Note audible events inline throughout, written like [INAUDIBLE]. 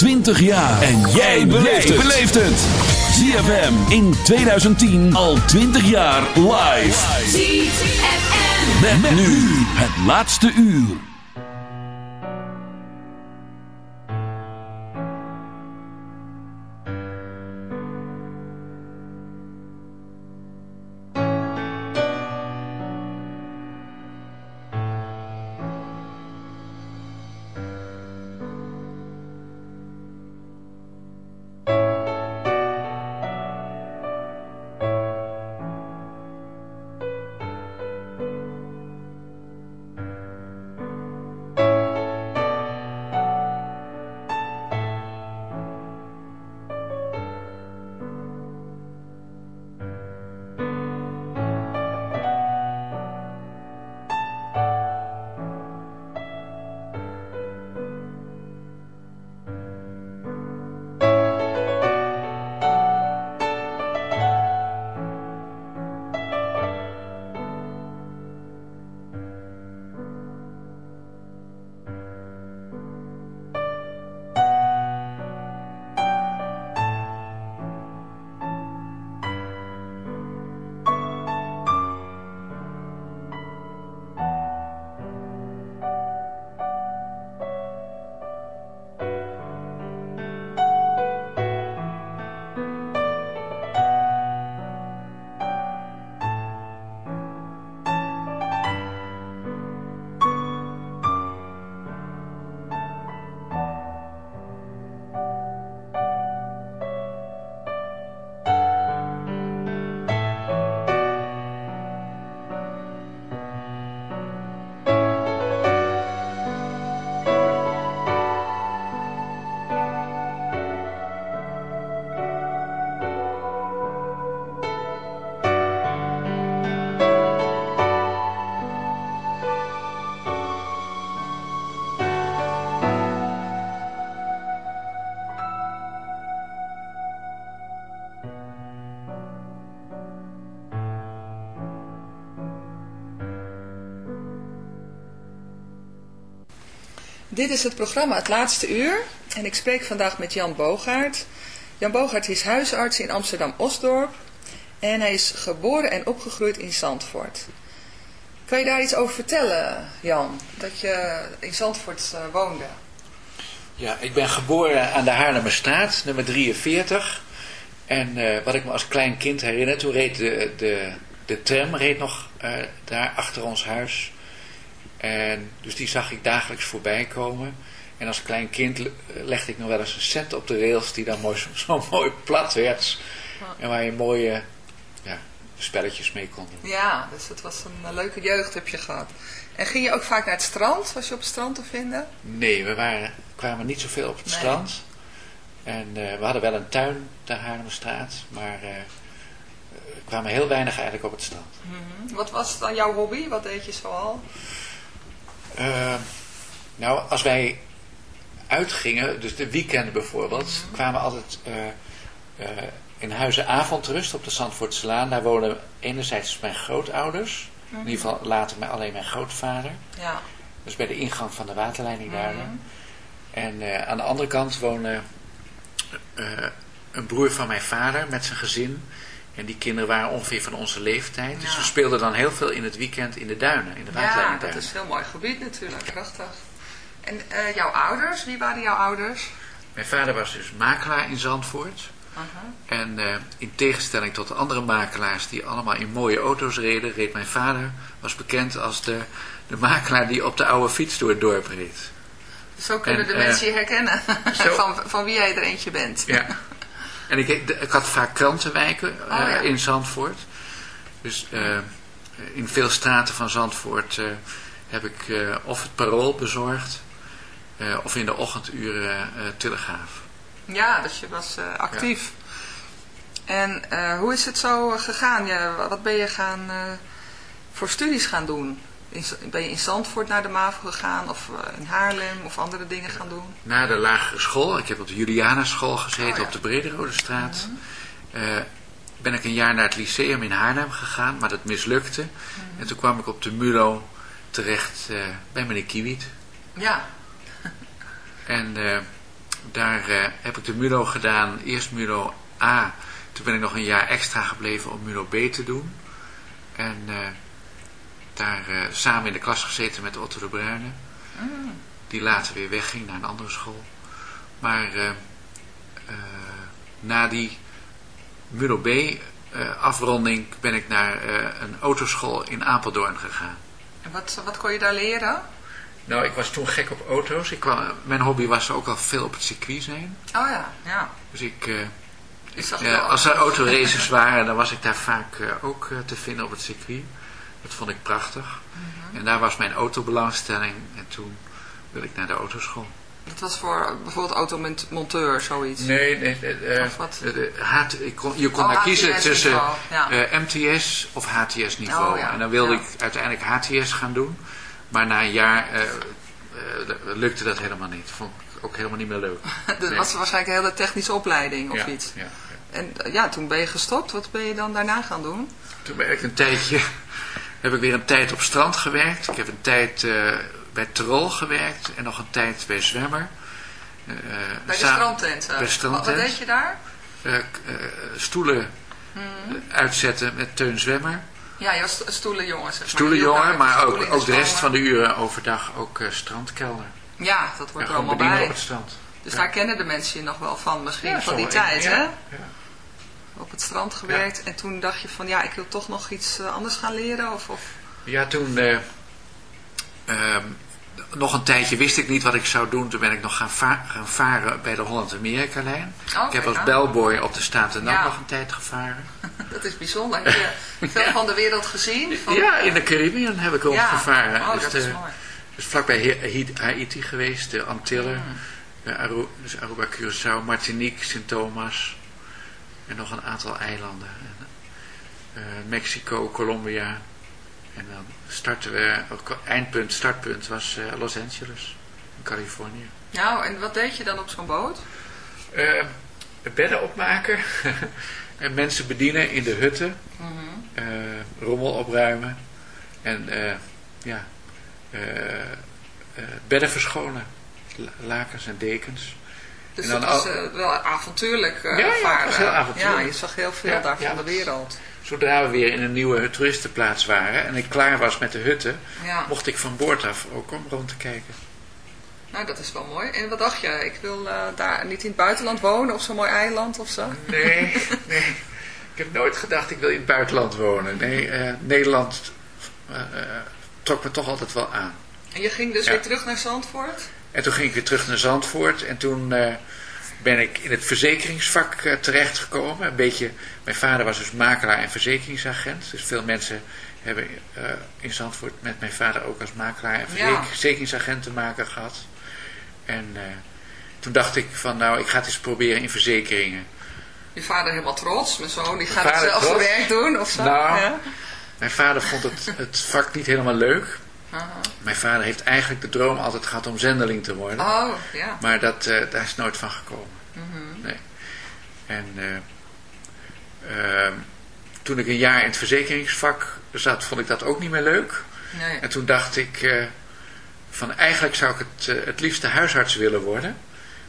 20 jaar. En jij beleeft het. ZFM in 2010 al 20 jaar live. ZFM. Met, nu het laatste uur. Dit is het programma Het Laatste Uur en ik spreek vandaag met Jan Bogaert. Jan Bogaert is huisarts in Amsterdam-Osdorp en hij is geboren en opgegroeid in Zandvoort. Kan je daar iets over vertellen, Jan, dat je in Zandvoort uh, woonde? Ja, ik ben geboren aan de Haarlemmerstraat, nummer 43. En uh, wat ik me als klein kind herinner, toen reed de, de, de tram reed nog uh, daar achter ons huis. En dus die zag ik dagelijks voorbij komen. En als klein kind legde ik nog wel eens een cent op de rails die dan mooi, [LAUGHS] zo, mooi plat werd. En waar je mooie ja, spelletjes mee kon doen. Ja, dus het was een leuke jeugd heb je gehad. En ging je ook vaak naar het strand? Was je op het strand te vinden? Nee, we waren, kwamen niet zoveel op het nee. strand. En uh, we hadden wel een tuin, de Haarlemmerstraat. Maar uh, we kwamen heel weinig eigenlijk op het strand. Mm -hmm. Wat was dan jouw hobby? Wat deed je zoal? Uh, nou, als wij uitgingen, dus de weekenden bijvoorbeeld, kwamen we altijd uh, uh, in huizen avondrust op de Zandvoortselaan. Daar wonen enerzijds mijn grootouders, in ieder geval later mijn, alleen mijn grootvader. Ja. Dus bij de ingang van de waterleiding daar. En aan de andere kant woonde een broer van mijn vader met zijn gezin. En die kinderen waren ongeveer van onze leeftijd. Ja. Dus we speelden dan heel veel in het weekend in de duinen, in de Ja, dat is een heel mooi gebied natuurlijk, prachtig. En uh, jouw ouders, wie waren jouw ouders? Mijn vader was dus makelaar in Zandvoort. Uh -huh. En uh, in tegenstelling tot de andere makelaars die allemaal in mooie auto's reden, reed mijn vader, was bekend als de, de makelaar die op de oude fiets door het dorp reed. Zo kunnen en, de mensen uh, je herkennen, zo, [LAUGHS] van, van wie jij er eentje bent. Ja. En ik, ik had vaak krantenwijken oh, ja. in Zandvoort. Dus uh, in veel straten van Zandvoort uh, heb ik of het parool bezorgd. of in de ochtenduren Telegraaf. Ja, dus je was actief. Ja. En hoe is het zo gegaan? Ja, wat ben je gaan voor studies gaan doen? In, ben je in Zandvoort naar de MAVO gegaan of in Haarlem of andere dingen gaan doen? Na de lagere school. Ik heb op de Julianaschool gezeten oh, ja. op de Brederode straat. Mm -hmm. uh, ben ik een jaar naar het lyceum in Haarlem gegaan, maar dat mislukte. Mm -hmm. En toen kwam ik op de MULO terecht uh, bij meneer Kiewiet. Ja. [LAUGHS] en uh, daar eh, heb ik de MULO gedaan. Eerst MULO A. Toen ben ik nog een jaar extra gebleven om MULO B te doen. En eh, daar eh, samen in de klas gezeten met Otto de Bruyne. Mm. Die later weer wegging naar een andere school. Maar eh, eh, na die MULO B afronding ben ik naar een autoschool in Apeldoorn gegaan. En wat, wat kon je daar leren? Nou, ik was toen gek op auto's. Ik kwam, mijn hobby was ook al veel op het circuit zijn. Oh ja, ja. Dus ik, als er autoraces waren, dan was ik daar vaak ook te vinden op het circuit. Dat vond ik prachtig. En daar was mijn autobelangstelling. En toen wilde ik naar de autoschool. Het was voor bijvoorbeeld automonteur, zoiets. Nee, nee. eh, Of wat? eh, ik kon, je kon Oh, daar kiezen HTS tussen ja. eh, MTS of HTS niveau. Oh, ja. En dan wilde Ja. ik uiteindelijk HTS gaan doen. Maar na een jaar lukte dat helemaal niet. Vond ik ook helemaal niet meer leuk. [LAUGHS] Dat Nee. was waarschijnlijk een hele technische opleiding of iets. Ja, ja. En ja, toen ben je gestopt. Wat ben je dan daarna gaan doen? Toen ben ik een tijdje, heb ik weer een tijd op strand gewerkt. Ik heb een tijd eh, bij Trol gewerkt en nog een tijd bij Zwemmer. Eh, Bij de sa- strandtent. eh. bij de strandtent. Wat, wat deed je daar? eh, stoelen Hmm. uitzetten met Teun Zwemmer. Ja, je was sto- stoelenjongen. Zeg maar. Stoelenjongen, maar ook, de rest van de uren overdag ook strandkelder. Ja, dat Ja, wordt er allemaal bij. op het strand. Dus Ja. daar kennen de mensen je nog wel van misschien, Ja, van die tijd, hè? ja. Op het strand gewerkt. En toen dacht je van, ja, ik wil toch nog iets eh, anders gaan leren? Of, of... Ja, toen eh, ehm, nog een tijdje wist ik niet wat ik zou doen. Toen ben ik nog gaan, va- gaan varen bij de Holland-Amerika-lijn. Oh, ik heb als bellboy op de Staten Ja. nog een tijd gevaren. [LAUGHS] Dat is bijzonder. Heb je [LAUGHS] veel van de wereld gezien? Van... Ja, in de Caribbean heb ik rondgevaren. Oh, dus, dat is mooi. dus vlakbij Haiti- geweest, de Antillen, Mm. de Aru, dus Aruba, Curaçao, Martinique, Sint Thomas en nog een aantal eilanden. En, eh, Mexico, Colombia. En dan starten we, eindpunt, startpunt was eh, Los Angeles, in Californië. Nou, en wat deed je dan op zo'n boot? Eh, bedden opmaken [LAUGHS] en mensen bedienen in de hutten, Mhm. rommel opruimen en ja, bedden verschonen, La- lakens en dekens. Dus dat was eh, wel avontuurlijk eh Ja, ja, varen. was heel avontuurlijk. Ja, je zag heel veel Ja, daar van de wereld. Zodra we weer in een nieuwe toeristenplaats waren en ik klaar was met de hutten, mocht ik van boord af ook om rond te kijken. nou dat is wel mooi. En wat dacht je? Ik wil eh, daar niet in het buitenland wonen of zo'n mooi eiland of zo? Nee, nee. Ik heb nooit gedacht ik wil in het buitenland wonen. Nee, Nederland trok me toch altijd wel aan. En je ging dus weer terug naar Zandvoort? En toen ging ik weer terug naar Zandvoort en toen eh, ben ik in het verzekeringsvak eh, terechtgekomen. Een beetje, mijn vader was dus makelaar en verzekeringsagent. Dus veel mensen hebben eh, in Zandvoort met mijn vader ook als makelaar en verzekeringsagent te maken gehad. En toen dacht ik van nou, ik ga het eens proberen in verzekeringen. Je vader helemaal trots. Mijn zoon die gaat zelf trots? werk doen of zo? Nou, Ja? Mijn vader vond het, het vak niet helemaal leuk. Mijn vader heeft eigenlijk de droom altijd gehad om zendeling te worden. Oh, ja. Maar dat, eh, daar is nooit van gekomen. Mhm. Nee. En eh, ehm, toen ik een jaar in het verzekeringsvak zat, vond ik dat ook niet meer leuk. Nee. En toen dacht ik eh, van eigenlijk zou ik het, het liefste huisarts willen worden.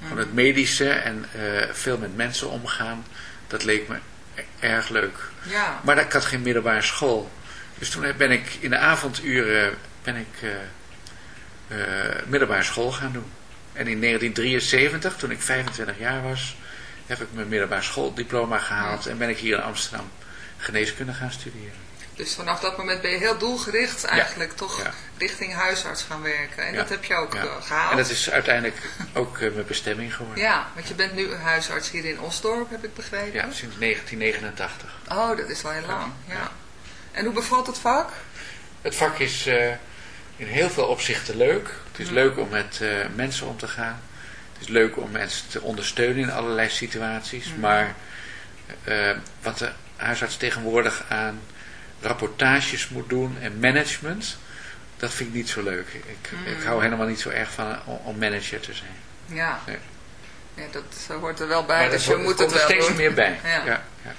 Van het medische en veel met mensen omgaan. Dat leek me e- erg leuk. Ja. Maar ik had geen middelbare school. Dus toen ben ik in de avonduren ben ik, eh, middelbare school gaan doen. En in 1973, toen ik 25 jaar was, heb ik mijn middelbare schooldiploma gehaald. En ben ik hier in Amsterdam geneeskunde gaan studeren. Dus vanaf dat moment ben je heel doelgericht eigenlijk toch Ja. richting huisarts gaan werken. En Ja. dat heb je ook Ja. eh, gehaald. En dat is uiteindelijk ook mijn bestemming geworden. Ja, want je bent nu huisarts hier in Osdorp, heb ik begrepen. Ja, sinds 1989. Oh, dat is wel heel lang. Ja. Ja. En hoe bevalt het vak? Het vak is in heel veel opzichten leuk. Het is leuk om met eh, mensen om te gaan. Het is leuk om mensen te ondersteunen in allerlei situaties. Maar eh, wat de huisarts tegenwoordig aan rapportages moet doen en management, dat vind ik niet zo leuk. Ik, ik hou helemaal niet zo erg van om, om manager te zijn. Ja. Nee. ja dat eh, hoort er wel bij, Maar dus dat je moet het er wel steeds doen. meer bij. Ja. Ja, ja.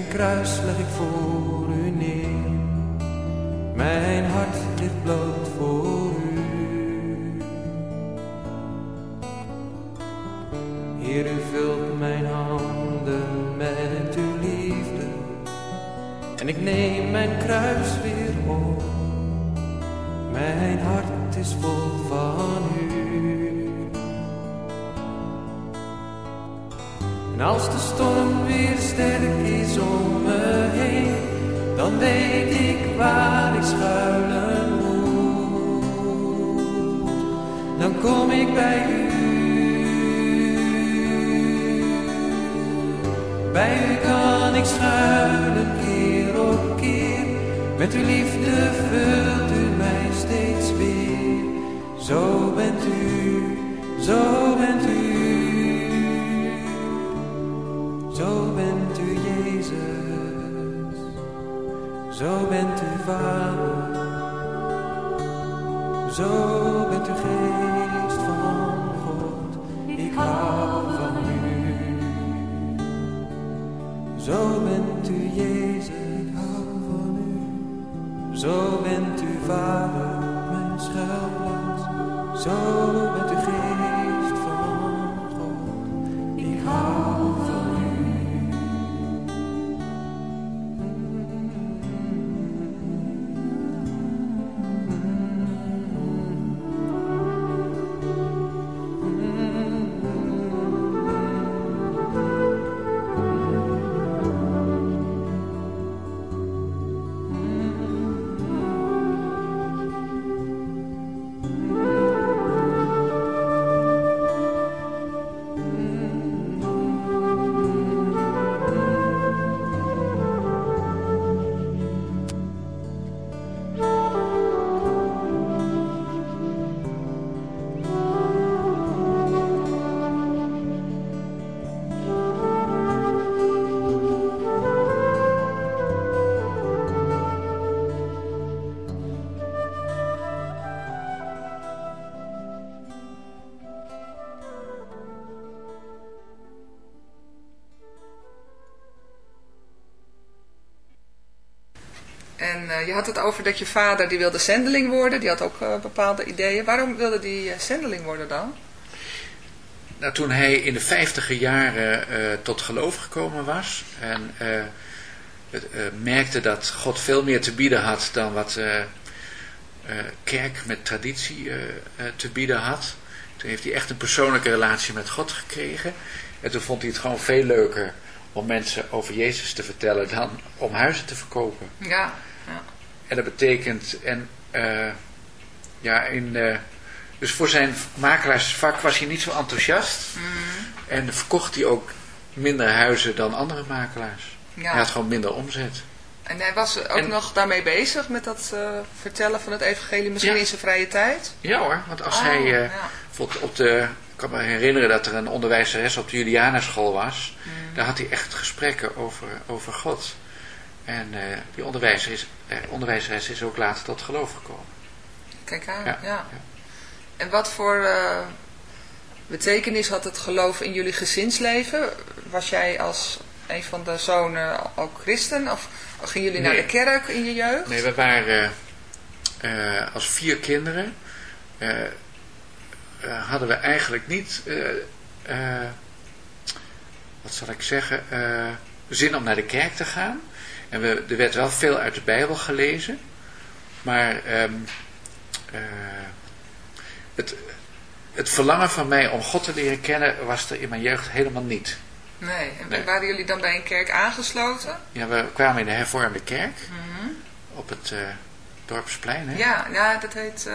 Mijn kruis leg ik voor als de storm weer sterk is om me heen, dan weet ik waar ik schuilen moet. Dan kom ik bij u. Bij u kan ik schuilen keer op keer. Met uw liefde vult u mij steeds weer. Zo bent u, zo bent u. Zo bent u Vader. Zo bent u Geest van God. Ik hou van u. Zo bent u Jezus, ik hou van u. Zo bent u Vader, mijn schuilplaats. Zo Eh, je had het over dat je vader die wilde zendeling worden. Die had ook eh, bepaalde ideeën. Waarom wilde die eh, zendeling worden dan? Nou, toen hij in de vijftiger jaren tot geloof gekomen was en het, merkte dat God veel meer te bieden had dan wat kerk met traditie te bieden had. Toen heeft hij echt een persoonlijke relatie met God gekregen. En toen vond hij het gewoon veel leuker om mensen over Jezus te vertellen dan om huizen te verkopen. Ja, ja. En dat betekent, en eh, ja, in, eh, dus voor zijn makelaarsvak was hij niet zo enthousiast. En verkocht hij ook minder huizen dan andere makelaars. Ja. Hij had gewoon minder omzet. En hij was ook En- nog daarmee bezig met dat eh, vertellen van het evangelie, misschien Ja. in zijn vrije tijd? Ja hoor, want als Oh, hij, ja. bijvoorbeeld op de, ik kan me herinneren dat er een onderwijzeres op de Julianaschool was. Mm. Daar had hij echt gesprekken over, over God. En eh, die onderwijzeres, eh, onderwijzeres is ook later tot geloof gekomen. Kijk aan, ja. Ja. En wat voor eh, betekenis had het geloof in jullie gezinsleven? Was jij als een van de zonen ook christen? Of gingen jullie naar de kerk in je jeugd? Nee, we waren als vier kinderen. hadden we eigenlijk niet. wat zal ik zeggen, zin om naar de kerk te gaan. En we, er werd wel veel uit de Bijbel gelezen. Maar ehm, eh, het, het verlangen van mij om God te leren kennen was er in mijn jeugd helemaal niet. Nee. En Nee. waren jullie dan bij een kerk aangesloten? Ja, we kwamen in de hervormde kerk op het eh, Dorpsplein, hè? Mhm. Ja, ja, dat heet uh,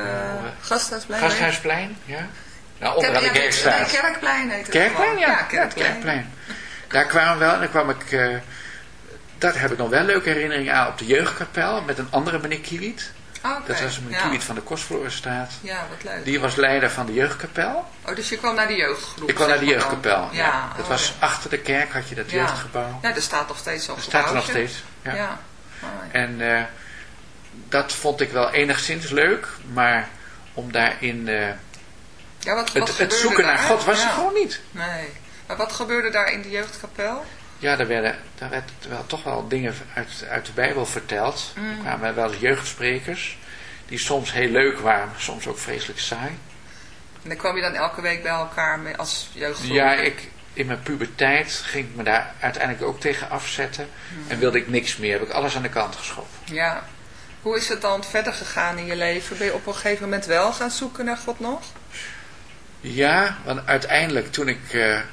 Gasthuisplein. Gasthuisplein, ja. Nou, onderaan de ja, Kerkstraat. nee, Kerkplein heet het Kerkplein, ja. Ja, Ja, Kerkplein. Kerkplein. Daar kwamen we wel en dan kwam ik... daar heb ik nog wel leuke herinneringen aan op de jeugdkapel met een andere meneer Kiewiet. Oké, Dat was meneer ja. Van de Kostverlorenstraat. Ja, wat leuk. Die was leider van de jeugdkapel. Oh, dus je kwam naar de jeugdgroep? Ik kwam naar de dan. jeugdkapel. Ja, Dat oh, was ja. achter de kerk had je dat jeugdgebouw. Ja, er staat nog steeds zo'n Dat staat er nog steeds. Ja. En eh, dat vond ik wel enigszins leuk, maar om daarin eh, ja, wat, wat het, het zoeken naar? God was er gewoon niet. Nee. Maar wat gebeurde daar in de jeugdkapel? Ja, daar, werden, daar werd wel toch wel dingen uit, uit de Bijbel verteld. Mm. Er kwamen wel jeugdsprekers, die soms heel leuk waren, maar soms ook vreselijk saai. En dan kwam je dan elke week bij elkaar mee als jeugdgroep? Ja, ik, in mijn puberteit ging ik me daar uiteindelijk ook tegen afzetten. En wilde ik niks meer, heb ik alles aan de kant geschoven. Ja. Hoe is het dan verder gegaan in je leven? Ben je op een gegeven moment wel gaan zoeken naar God nog? Ja, want uiteindelijk toen ik eh, eh,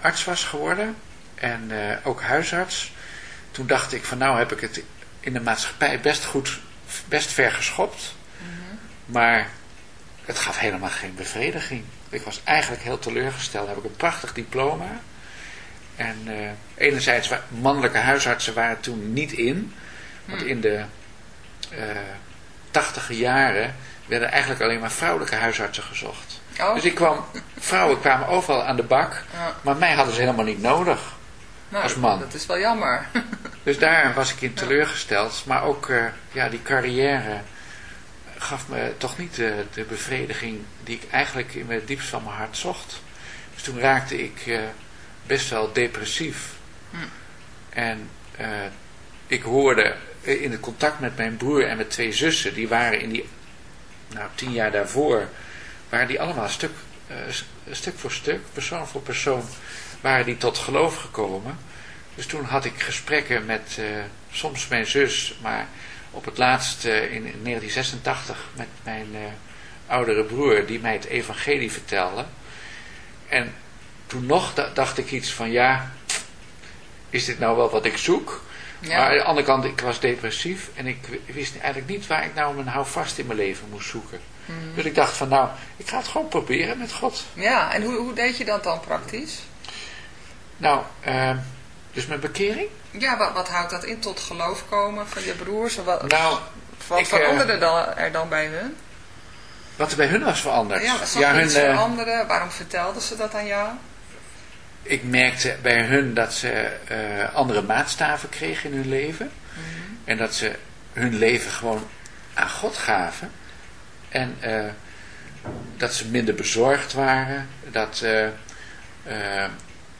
arts was geworden en eh, ook huisarts, toen dacht ik van nou heb ik het in de maatschappij best goed, best ver geschopt. Maar het gaf helemaal geen bevrediging. Ik was eigenlijk heel teleurgesteld. Dan heb ik een prachtig diploma. En eh, enerzijds, mannelijke huisartsen waren toen niet in. Want in de eh tachtige jaren werden eigenlijk alleen maar vrouwelijke huisartsen gezocht. Oh, Dus ik kwam, vrouwen kwamen overal aan de bak, Ja. maar mij hadden ze helemaal niet nodig. Nou, als man. Dat is wel jammer. [LAUGHS] Dus daar was ik in teleurgesteld. Maar ook eh, ja, die carrière gaf me toch niet de, de bevrediging die ik eigenlijk in het diepst van mijn hart zocht. Dus toen raakte ik eh, best wel depressief. En eh, ik hoorde in het contact met mijn broer en met twee zussen, die waren in die, nou tien jaar daarvoor, waren die allemaal stuk, stuk voor stuk, persoon voor persoon, waren die tot geloof gekomen. Dus toen had ik gesprekken met eh, soms mijn zus, maar op het laatst eh, in, in 1986 met mijn eh, oudere broer, die mij het evangelie vertelde. En toen nog da- dacht ik iets van, ja, is dit nou wel wat ik zoek? Ja. Maar aan de andere kant, ik was depressief en ik wist eigenlijk niet waar ik nou mijn houvast in mijn leven moest zoeken. Mhm. Dus ik dacht van, nou, ik ga het gewoon proberen met God. Ja, en hoe, hoe deed je dat dan praktisch? Nou, eh, dus mijn bekering? Ja, wat, wat houdt dat in? Tot geloof komen van je broers? Wat, Nou, wat ik, eh, veranderde dan, er dan bij hun? wat er bij hun was veranderd. Ja, hun, iets eh, veranderen? Waarom vertelden ze dat aan jou? ik merkte bij hun dat ze eh, andere maatstaven kregen in hun leven. En dat ze hun leven gewoon aan God gaven. En eh, dat ze minder bezorgd waren. Dat eh, eh,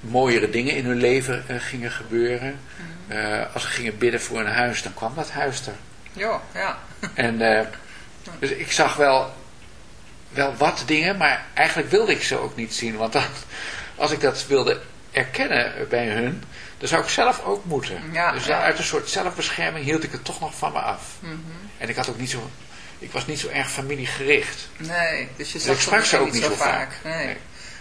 mooiere dingen in hun leven eh, gingen gebeuren. Eh, als ze gingen bidden voor een huis, dan kwam dat huis er. Jo, ja. En eh, dus ik zag wel, wel wat dingen, maar eigenlijk wilde ik ze ook niet zien. Want als ik dat wilde erkennen bij hun, dan zou ik zelf ook moeten. Ja, dus ja. uit een soort zelfbescherming hield ik het toch nog van me af. Mhm. En ik had ook niet zo, ik was niet zo erg familiegericht. Nee, dus je Dus zag ik sprak ze ook niet zo vaak. vaak. Nee. Nee.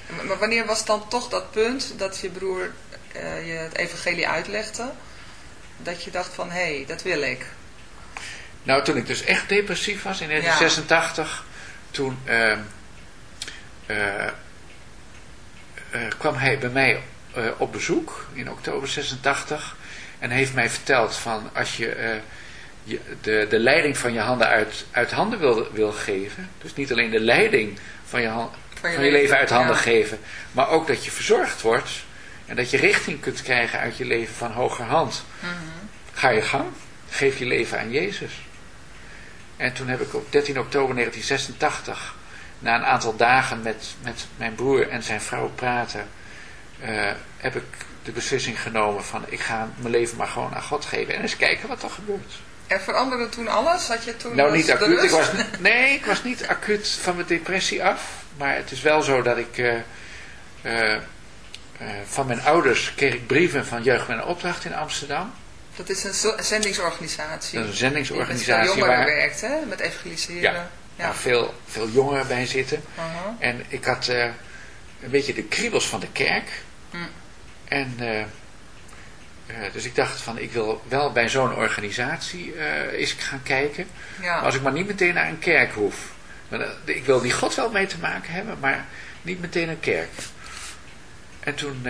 Maar- wanneer was dan toch dat punt dat je broer eh, je het evangelie uitlegde? Dat je dacht van, hé, hey, dat wil ik. Nou, toen ik dus echt depressief was in 1986, toen ehm, eh, eh, kwam hij bij mij op bezoek in oktober 86 en heeft mij verteld van als je, je de, de leiding van je handen uit, uit handen wil, wil geven, dus niet alleen de leiding van je, han- van je, leven uit handen ja. geven, maar ook dat je verzorgd wordt en dat je richting kunt krijgen uit je leven van hogerhand. Mhm. Ga je gang, geef je leven aan Jezus. En toen heb ik op 13 oktober 1986, na een aantal dagen met, met mijn broer en zijn vrouw praten, eh, heb ik de beslissing genomen van ik ga mijn leven maar gewoon aan God geven en eens kijken wat er gebeurt. En veranderde toen alles? Had je toen Nou, niet de acuut. Ik was, nee, ik was niet acuut van mijn depressie af. Maar het is wel zo dat ik eh, eh, eh, van mijn ouders kreeg ik brieven van Jeugd met een Opdracht in Amsterdam. Dat is een zendingsorganisatie. Dat is een Die met zendingsorganisatie jongeren waar, werkt, hè? Met evangeliseren. Ja, waar veel, veel jongeren bij zitten. Aha. En ik had een beetje de kriebels van de kerk. Hm. En eh, dus ik dacht van ik wil wel bij zo'n organisatie eh eens gaan kijken. Ja. Als ik maar niet meteen naar een kerk hoef. Maar, eh, ik wil die God wel mee te maken hebben, maar niet meteen een kerk. En toen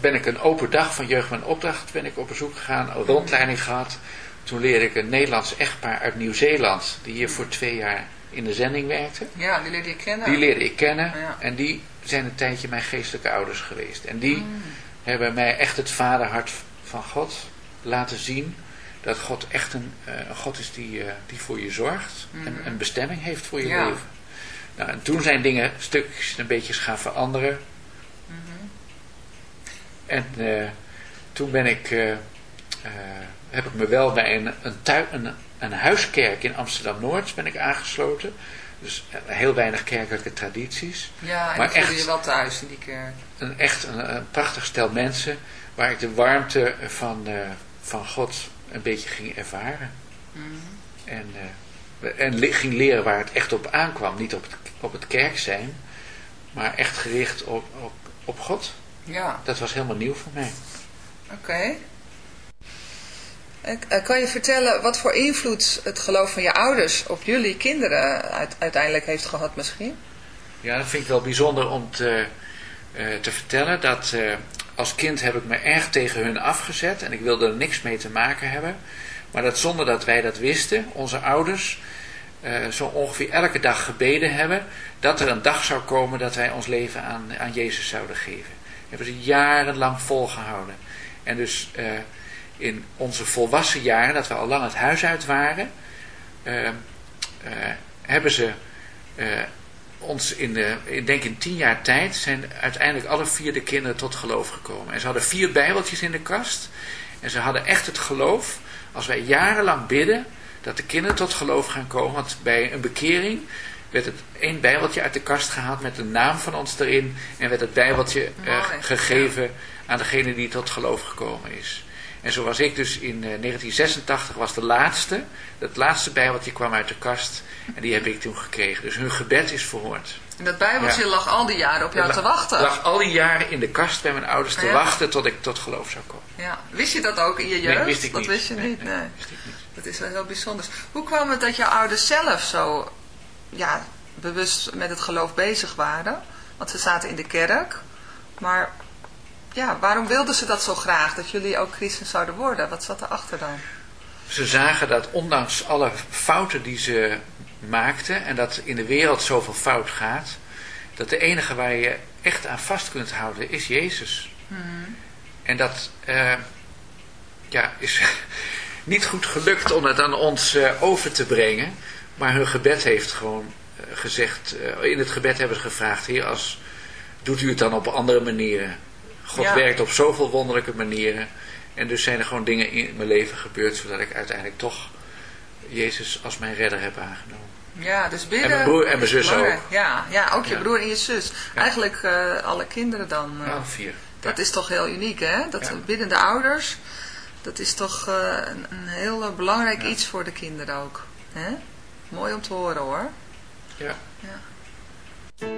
ben ik een open dag van Jeugd een Opdracht ben ik op bezoek gegaan, een rondleiding gehad. Toen leerde ik een Nederlands echtpaar uit Nieuw-Zeeland, die hier voor twee jaar in de zending werkte. ja, die leerde je kennen. Die leerde ik kennen Ja. en die zijn een tijdje mijn geestelijke ouders geweest. En die hebben mij echt het vaderhart van God laten zien. Dat God echt een, eh, een God is die, eh, die voor je zorgt en een bestemming heeft voor je Ja. leven. Nou, en toen zijn dingen stukjes een beetje gaan veranderen. En eh, toen ben ik, heb ik me wel bij een, een, een, een huiskerk in Amsterdam-Noord ben ik aangesloten. Dus heel weinig kerkelijke tradities. Ja, en Maar dan voelde echt- je wel thuis in die kerk. Een echt een, een prachtig stel mensen waar ik de warmte van, eh, van God een beetje ging ervaren. En, eh, en le- ging leren waar het echt op aankwam. Niet op het, op het kerk zijn, maar echt gericht op, op, op God. Ja, Dat was helemaal nieuw voor mij. oké. Eh, Kan je vertellen wat voor invloed het geloof van je ouders op jullie kinderen uit- uiteindelijk heeft gehad misschien? Ja, dat vind ik wel bijzonder om te, eh, te vertellen. Dat eh, als kind heb ik me erg tegen hun afgezet en ik wilde er niks mee te maken hebben. Maar dat zonder dat wij dat wisten, onze ouders, eh, zo ongeveer elke dag gebeden hebben, dat er een dag zou komen dat wij ons leven aan, aan Jezus zouden geven. hebben ze jarenlang volgehouden. En dus eh, in onze volwassen jaren, dat we al lang het huis uit waren, eh, eh, hebben ze eh, ons in, de, ik denk in tien jaar tijd, zijn uiteindelijk alle vier de kinderen tot geloof gekomen. En ze hadden vier bijbeltjes in de kast. En ze hadden echt het geloof, als wij jarenlang bidden, dat de kinderen tot geloof gaan komen. Want bij een bekering werd het één bijbeltje uit de kast gehaald met de naam van ons erin. En werd het bijbeltje eh, gegeven aan degene die tot geloof gekomen is. En zo was ik dus in eh, 1986 was de laatste. Dat laatste bijbeltje kwam uit de kast. En die heb ik toen gekregen. Dus hun gebed is verhoord. En dat bijbeltje Ja. lag al die jaren op jou te wachten. lag al die jaren in de kast bij mijn ouders te Ja. wachten tot ik tot geloof zou komen. Ja. Wist je dat ook in je jeugd? Nee, wist ik dat niet. wist je Nee, niet, nee, nee. wist ik niet. Dat is wel heel bijzonder. Hoe kwam het dat jouw ouders zelf zo ja, bewust met het geloof bezig waren? Want ze zaten in de kerk. Maar ja, waarom wilden ze dat zo graag? Dat jullie ook christen zouden worden? Wat zat erachter dan? Ze zagen dat ondanks alle fouten die ze maakten en dat in de wereld zoveel fout gaat, dat de enige waar je echt aan vast kunt houden is Jezus. En dat eh, ja, is [LAUGHS] niet goed gelukt om het aan ons eh, over te brengen, maar hun gebed heeft gewoon eh, gezegd, in het gebed hebben ze gevraagd, Heer, als, doet u het dan op andere manieren? God Ja. werkt op zoveel wonderlijke manieren. En dus zijn er gewoon dingen in mijn leven gebeurd, zodat ik uiteindelijk toch Jezus als mijn redder heb aangenomen. Ja, dus bidden... En mijn broer en mijn zus ook. Ja, ja ook je Ja. broer en je zus. Eigenlijk eh, alle kinderen dan. Alle vier. Dat is toch heel uniek, hè? Dat biddende ouders, dat is toch eh, een, een heel belangrijk iets voor de kinderen ook. Hè? Mooi om te horen, hoor. Ja. Ja.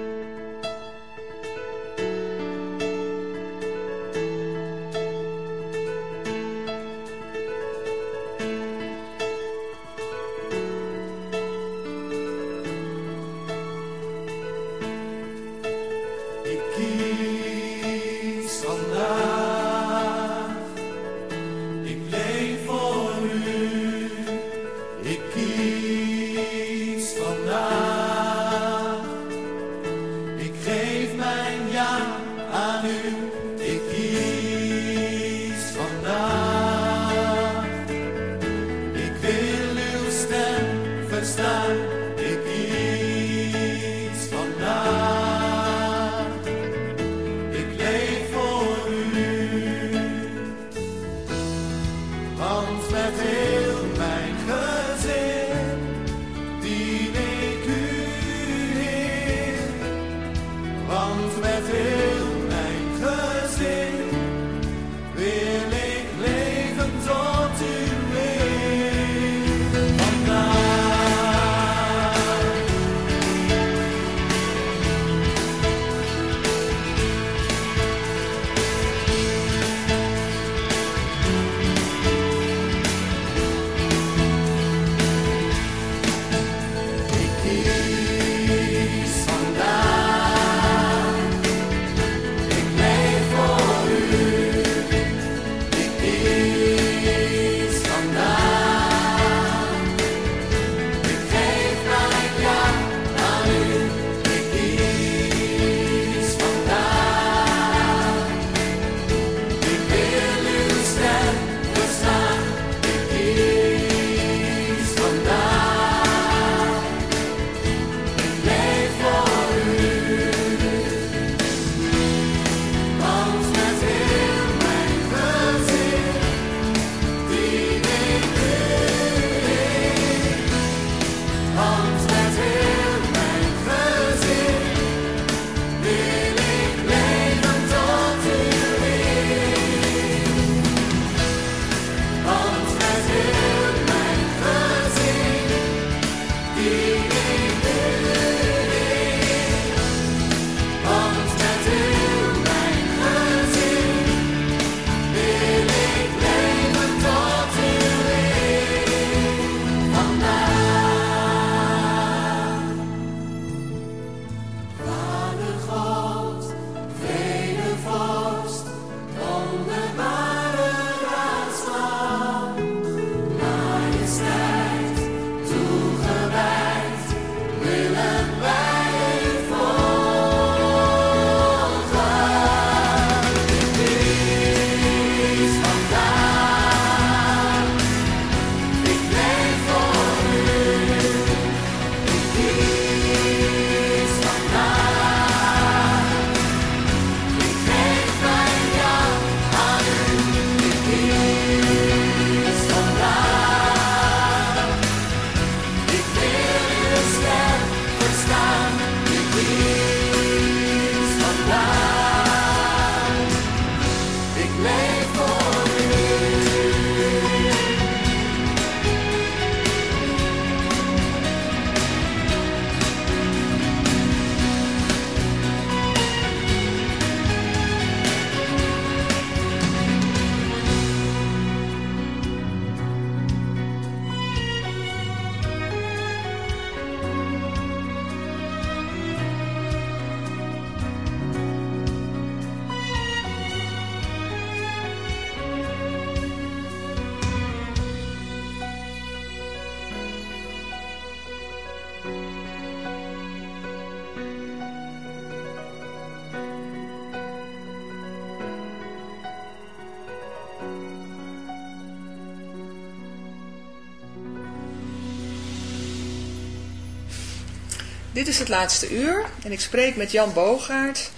Dit is het laatste uur en ik spreek met Jan Bogaert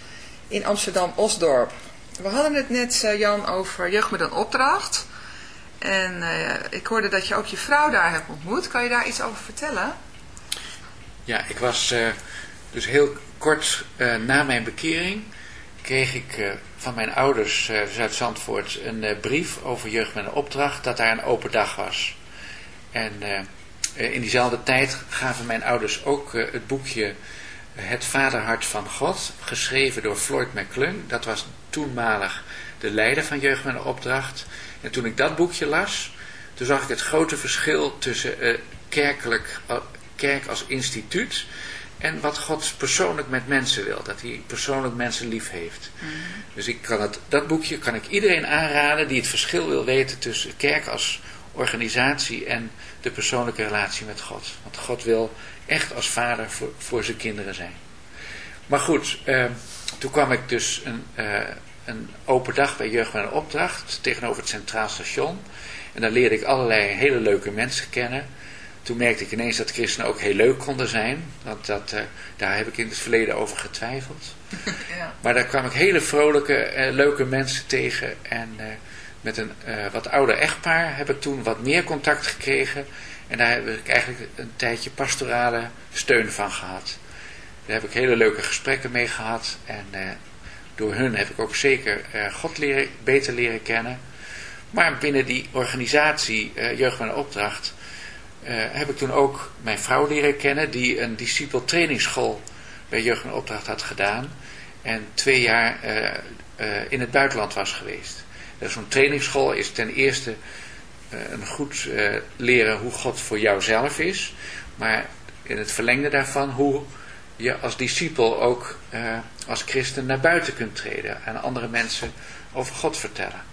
in Amsterdam-Osdorp. We hadden het net, eh, Jan, over jeugd met een opdracht. En eh, ik hoorde dat je ook je vrouw daar hebt ontmoet. Kan je daar iets over vertellen? Ja, ik was eh, dus heel kort na mijn bekering kreeg ik van mijn ouders uit Zandvoort een brief over jeugd met een opdracht dat daar een open dag was. En in diezelfde tijd gaven mijn ouders ook eh, het boekje Het Vaderhart van God, geschreven door Floyd McClung. Dat was toenmalig de leider van jeugd met een opdracht. En toen ik dat boekje las, toen zag ik het grote verschil tussen eh, kerkelijk, eh, kerk als instituut en wat God persoonlijk met mensen wil. Dat hij persoonlijk mensen lief heeft. Dus ik kan het, dat boekje kan ik iedereen aanraden die het verschil wil weten tussen kerk als organisatie en de persoonlijke relatie met God. Want God wil echt als vader voor, voor zijn kinderen zijn. Maar goed, eh, toen kwam ik dus een, eh, een open dag bij Jeugd met een Opdracht tegenover het Centraal Station. En daar leerde ik allerlei hele leuke mensen kennen. Toen merkte ik ineens dat christenen ook heel leuk konden zijn. Want dat, eh, daar heb ik in het verleden over getwijfeld. [LAUGHS] Ja. Maar daar kwam ik hele vrolijke, eh, leuke mensen tegen. En met een eh, wat ouder echtpaar heb ik toen wat meer contact gekregen. En daar heb ik eigenlijk een tijdje pastorale steun van gehad. Daar heb ik hele leuke gesprekken mee gehad. En eh, door hun heb ik ook zeker eh, God leren, beter leren kennen. Maar binnen die organisatie Jeugd een Opdracht heb ik toen ook mijn vrouw leren kennen. Die een discipel trainingsschool bij Jeugd een Opdracht had gedaan. En twee jaar in het buitenland was geweest. Zo'n trainingsschool is ten eerste eh, een goed eh, leren hoe God voor jouzelf is. Maar in het verlengde daarvan hoe je als discipel ook eh, als christen naar buiten kunt treden. En andere mensen over God vertellen.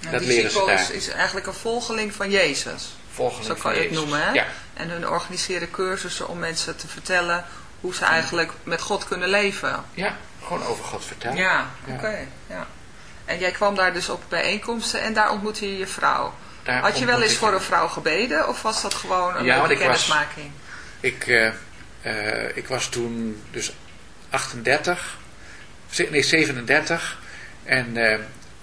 Een dat leren ze discipel daar. is, is eigenlijk een volgeling van Jezus. Volgeling Zo kan je het Jezus. noemen, hè? Ja, En hun organiseren cursussen om mensen te vertellen hoe ze eigenlijk met God kunnen leven. ja, gewoon over God vertellen. Ja, Ja. oké. ja. En jij kwam daar dus op bijeenkomsten en daar ontmoette je je vrouw. Daar Had je wel eens voor een vrouw gebeden of was dat gewoon een Ja, leuke ik was- kennismaking? Ik, eh, eh, ik was toen dus 38, ze- nee 37 en eh,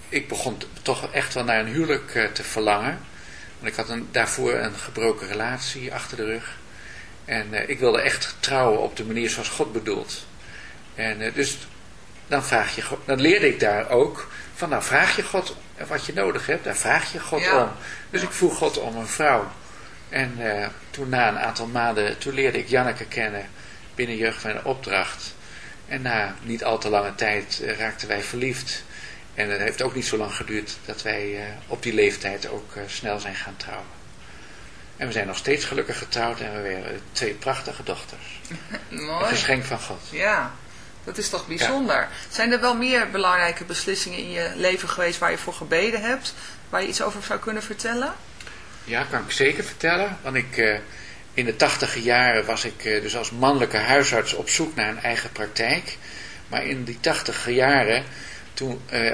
ik begon toch echt wel naar een huwelijk eh, te verlangen. Want ik had een, daarvoor een gebroken relatie achter de rug. En eh, ik wilde echt trouwen op de manier zoals God bedoelt. En eh, dus dan, vraag je, dan leerde ik daar ook van nou vraag je God wat je nodig hebt, daar vraag je God Ja. om. Dus ik vroeg God om een vrouw. En eh, toen na een aantal maanden, toen leerde ik Janneke kennen binnen Jeugd een Opdracht. En na niet al te lange tijd eh, raakten wij verliefd. En het heeft ook niet zo lang geduurd dat wij eh, op die leeftijd ook snel zijn gaan trouwen. En we zijn nog steeds gelukkig getrouwd en we hebben twee prachtige dochters. [LAUGHS] Een Mooi. geschenk van God. Ja, dat is toch bijzonder. Zijn er wel meer belangrijke beslissingen in je leven geweest waar je voor gebeden hebt? Waar je iets over zou kunnen vertellen? Ja, kan ik zeker vertellen. Want ik, eh, in de tachtige jaren was ik eh, dus als mannelijke huisarts op zoek naar een eigen praktijk. Maar in die tachtige jaren, toen eh,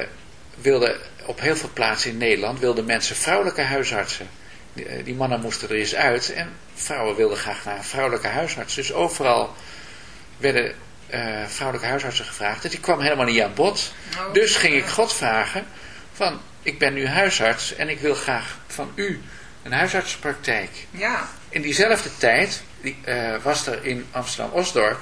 wilden op heel veel plaatsen in Nederland, wilden mensen vrouwelijke huisartsen. Die, die mannen moesten er eens uit en vrouwen wilden graag naar een vrouwelijke huisarts. Dus overal werden eh, vrouwelijke huisartsen gevraagd. En die kwam helemaal niet aan bod. Oh, Dus ging ik God vragen van, ik ben nu huisarts en ik wil graag van u een huisartsenpraktijk. Ja, In diezelfde tijd die, eh, was er in Amsterdam-Osdorp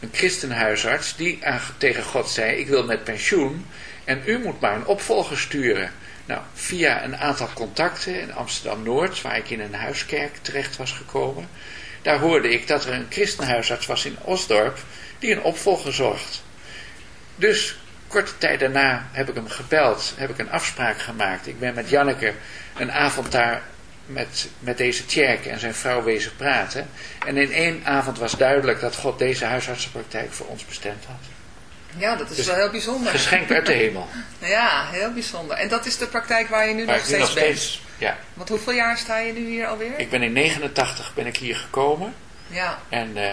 een christenhuisarts die aan, tegen God zei, ik wil met pensioen en u moet maar een opvolger sturen. Nou, via een aantal contacten in Amsterdam-Noord, waar ik in een huiskerk terecht was gekomen, daar hoorde ik dat er een christenhuisarts was in Osdorp die een opvolger zocht. Dus korte tijd daarna heb ik hem gebeld, heb ik een afspraak gemaakt. Ik ben met Janneke een avond daar met, met deze Tjerk en zijn vrouw wezen praten. En in één avond was duidelijk dat God deze huisartsenpraktijk voor ons bestemd had. ja dat is Dus wel heel bijzonder. Geschenk uit de hemel. [LAUGHS] Ja, heel bijzonder. En dat is de praktijk waar je nu nog steeds nog bent. steeds, ja. Want hoeveel jaar sta je nu hier alweer? Ik ben in 89 ben ik hier gekomen. Ja, En eh,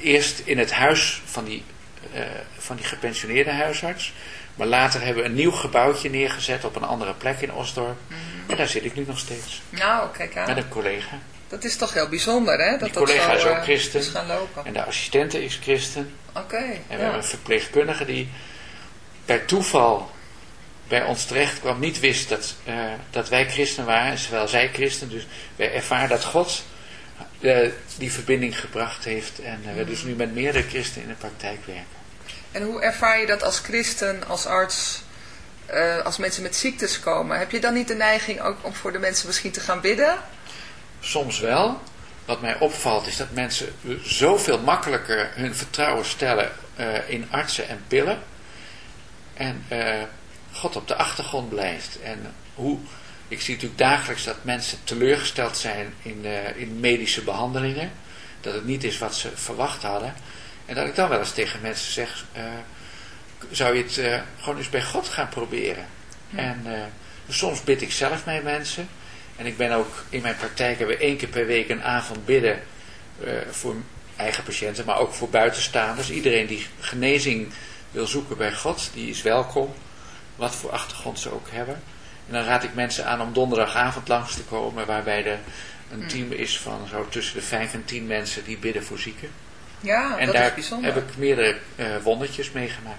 eerst in het huis van die, eh, van die gepensioneerde huisarts. Maar later hebben we een nieuw gebouwtje neergezet op een andere plek in Osdorp. En daar zit ik nu nog steeds. nou, kijk aan. Met een collega. dat is toch heel bijzonder, hè? Dat Die dat collega zo, is ook eh, christen. is gaan lopen. En de assistente is christen. Oké, En we ja. hebben een verpleegkundige die per toeval bij ons terecht kwam, niet wist dat, eh, dat wij christen waren, zowel zij christen. Dus wij ervaren dat God eh, die verbinding gebracht heeft en we dus nu met meerdere christenen in de praktijk werken. En hoe ervaar je dat als christen, als arts, eh, als mensen met ziektes komen? Heb je dan niet de neiging ook om voor de mensen misschien te gaan bidden? Soms wel. Wat mij opvalt is dat mensen zoveel makkelijker hun vertrouwen stellen eh, in artsen en pillen. En God op de achtergrond blijft. En hoe, ik zie natuurlijk dagelijks dat mensen teleurgesteld zijn in, eh, in medische behandelingen. Dat het niet is wat ze verwacht hadden. En dat ik dan wel eens tegen mensen zeg, eh, zou je het eh, gewoon eens bij God gaan proberen. En soms bid ik zelf met mensen. En ik ben ook in mijn praktijk hebben we één keer per week een avond bidden voor eigen patiënten, maar ook voor buitenstaanders. Iedereen die genezing wil zoeken bij God, die is welkom, wat voor achtergrond ze ook hebben. En dan raad ik mensen aan om donderdagavond langs te komen, waarbij er een team is van zo tussen de vijf en tien mensen die bidden voor zieken. Ja, en dat daar is bijzonder. heb ik meerdere eh, wondertjes meegemaakt.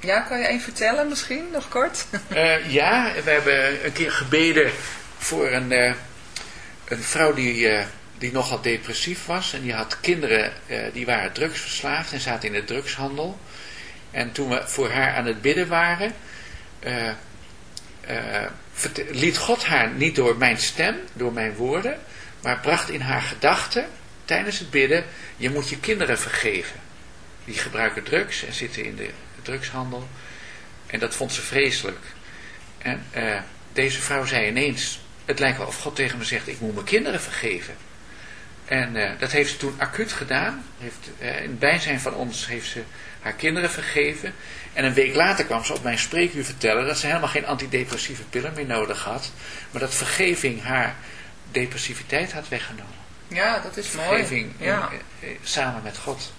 Ja, kan je één vertellen misschien, nog kort? Eh, ja, we hebben een keer gebeden voor een, eh, een vrouw die, die nogal depressief was. En die had kinderen die waren drugsverslaafd en zaten in de drugshandel. En toen we voor haar aan het bidden waren, liet God haar niet door mijn stem, door mijn woorden, maar bracht in haar gedachten tijdens het bidden, je moet je kinderen vergeven. Die gebruiken drugs en zitten in de drugshandel. En dat vond ze vreselijk. En eh, deze vrouw zei ineens, het lijkt wel of God tegen me zegt, ik moet mijn kinderen vergeven. En eh, dat heeft ze toen acuut gedaan. Heeft, eh, in het bijzijn van ons heeft ze haar kinderen vergeven. En een week later kwam ze op mijn spreekuur vertellen dat ze helemaal geen antidepressieve pillen meer nodig had. Maar dat vergeving haar depressiviteit had weggenomen. Ja, dat is mooi. Vergeving in- Ja. eh, samen met God.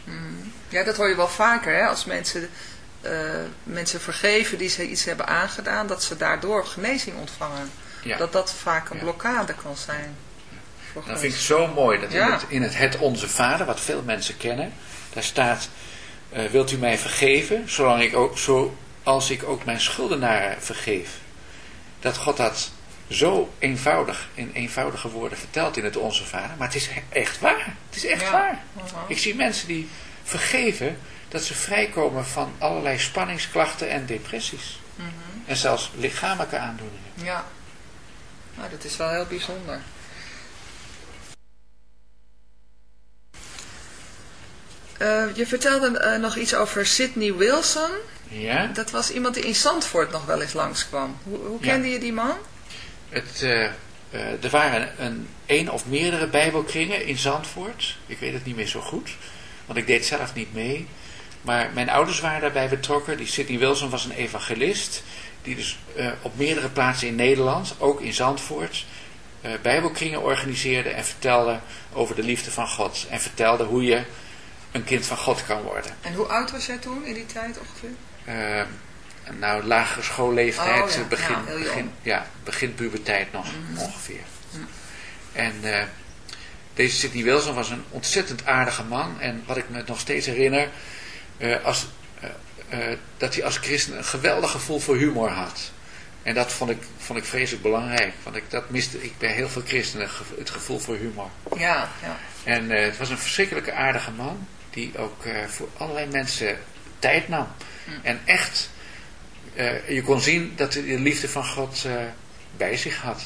ja, dat hoor je wel vaker, hè? Als mensen, mensen vergeven die ze iets hebben aangedaan, dat ze daardoor genezing ontvangen. Ja. Dat dat vaak een Ja. blokkade kan zijn. Voor Dan God. vind ik zo mooi dat in, het, in het Het Onze Vader, wat veel mensen kennen, daar staat, eh, wilt u mij vergeven, zolang ik ook, zoals ik ook mijn schuldenaren vergeef. Dat God dat zo eenvoudig, in eenvoudige woorden vertelt in het Onze Vader, maar het is echt waar. Het is echt Ja. waar. Ik zie mensen die vergeven dat ze vrijkomen van allerlei spanningsklachten en depressies. Mhm. En zelfs lichamelijke aandoeningen. Ja, nou, dat is wel heel bijzonder. Eh, je vertelde eh, nog iets over Sidney Wilson. Ja? Dat was iemand die in Zandvoort nog wel eens langskwam. Hoe, hoe Ja. kende je die man? Het, eh, er waren een, een of meerdere bijbelkringen in Zandvoort. Ik weet het niet meer zo goed, want ik deed zelf niet mee. Maar mijn ouders waren daarbij betrokken. Die Sidney Wilson was een evangelist. Die dus op meerdere plaatsen in Nederland, ook in Zandvoort, bijbelkringen organiseerde en vertelde over de liefde van God. En vertelde hoe je een kind van God kan worden. En hoe oud was jij toen in die tijd ongeveer? Eh, nou, lagere schoolleeftijd, Oh, ja. eh, begin, Ja. Mhm. begin, ja, begin puberteit nog ongeveer. En eh, deze Sidney Wilson was een ontzettend aardige man. En wat ik me nog steeds herinner, eh, als, dat hij als christen een geweldig gevoel voor humor had. En dat vond ik, vond ik vreselijk belangrijk. Want ik, dat miste ik bij heel veel christenen, het gevoel voor humor. Ja, ja. En het was een verschrikkelijke aardige man. Die ook eh, voor allerlei mensen tijd nam. En echt, eh, je kon zien dat hij de liefde van God eh, bij zich had.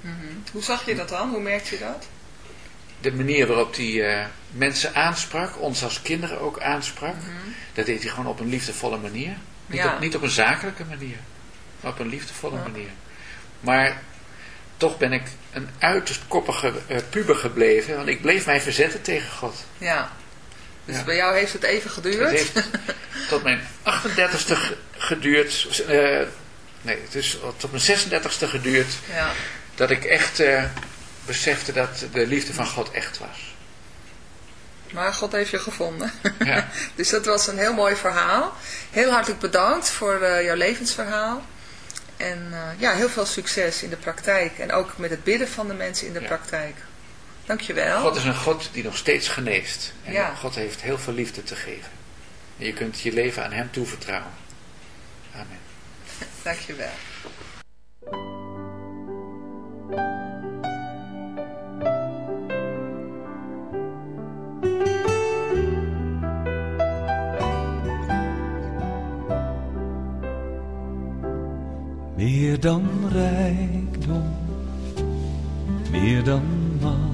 Mhm. Hoe zag je dat dan? Hoe merkte je dat? De manier waarop hij mensen aansprak, ons als kinderen ook aansprak. Dat deed hij gewoon op een liefdevolle manier. Niet, Ja. op, niet op een zakelijke manier. Maar op een liefdevolle Ja. manier. Maar toch ben ik een uiterst koppige puber gebleven. Want ik bleef mij verzetten tegen God. Ja. Dus Ja. bij jou heeft het even geduurd? Het heeft tot mijn 38ste ge- [LAUGHS] geduurd. eh, nee, het is tot mijn 36ste geduurd. Ja. Dat ik echt eh, besefte dat de liefde van God echt was. Maar God heeft je gevonden. Ja. [LAUGHS] dus dat was een heel mooi verhaal. Heel hartelijk bedankt voor eh, jouw levensverhaal. En ja, heel veel succes in de praktijk. En ook met het bidden van de mensen in de Ja. praktijk. Dankjewel. God is een God die nog steeds geneest. En Ja. God heeft heel veel liefde te geven. En je kunt je leven aan hem toevertrouwen. Amen. [LAUGHS] Dankjewel. Meer dan rijkdom, meer dan macht,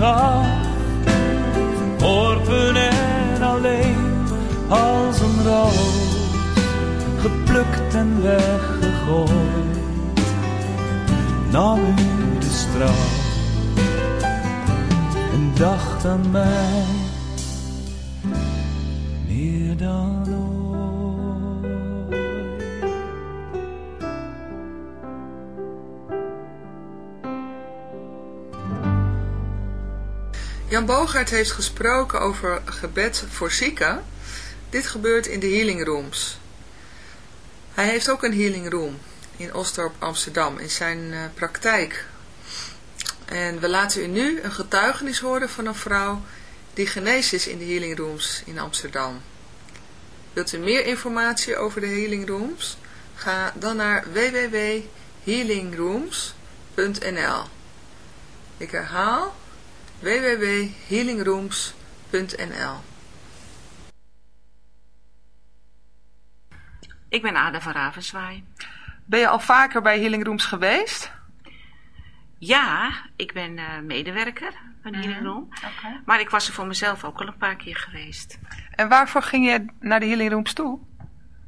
Gaf. En alleen als een roos, geplukt en weggegooid, nam de straf en dacht aan mij Jan Bogaert heeft gesproken over gebed voor zieken. Dit gebeurt in de healing rooms. Hij heeft ook een healing room in Osdorp, Amsterdam, in zijn eh, praktijk. En we laten u nu een getuigenis horen van een vrouw die genezen is in de healing rooms in Amsterdam. Wilt u meer informatie over de healing rooms? Ga dan naar www.healingrooms.nl Ik herhaal www.healingrooms.nl Ik ben Ada van Ravenswaai. Ben je al vaker bij Healing Rooms geweest? Ja, ik ben eh, medewerker van Healing Room. Maar ik was er voor mezelf ook al een paar keer geweest. En waarvoor ging je naar de Healing Rooms toe?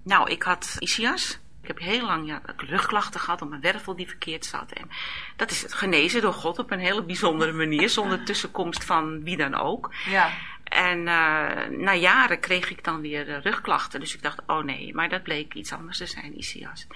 Nou, ik had ischias. Ik heb heel lang ja, rugklachten gehad om mijn wervel die verkeerd zat. En dat is het genezen door God op een hele bijzondere manier, zonder [LAUGHS] tussenkomst van wie dan ook. Ja. En eh, na jaren kreeg ik dan weer eh, rugklachten. Dus ik dacht, oh nee, maar dat bleek iets anders te zijn, ischias.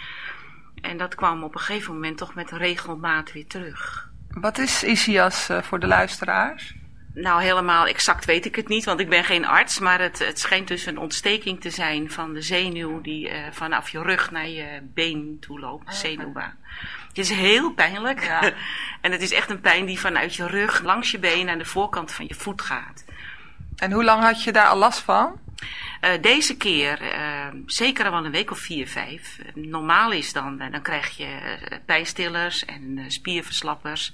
En dat kwam op een gegeven moment toch met regelmaat weer terug. Wat is Isias eh, voor de luisteraars? Nou, helemaal exact weet ik het niet, want ik ben geen arts. Maar het, het schijnt dus een ontsteking te zijn van de zenuw die eh, vanaf je rug naar je been toe loopt. De zenuwbaan. Het is heel pijnlijk. Ja. [LAUGHS] en het is echt een pijn die vanuit je rug langs je been naar de voorkant van je voet gaat. En hoe lang had je daar al last van? Eh, deze keer eh, zeker al wel een week of vier, vijf. Normaal is dan, dan krijg je pijnstillers en spierverslappers.